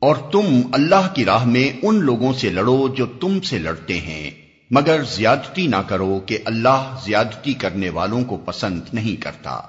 اور تم اللہ کی راہ میں ان لوگوں سے لڑو جو تم سے لڑتے ہیں۔ مگر زیادتی نہ کرو کہ اللہ زیادتی کرنے والوں کو پسند نہیں کرتا۔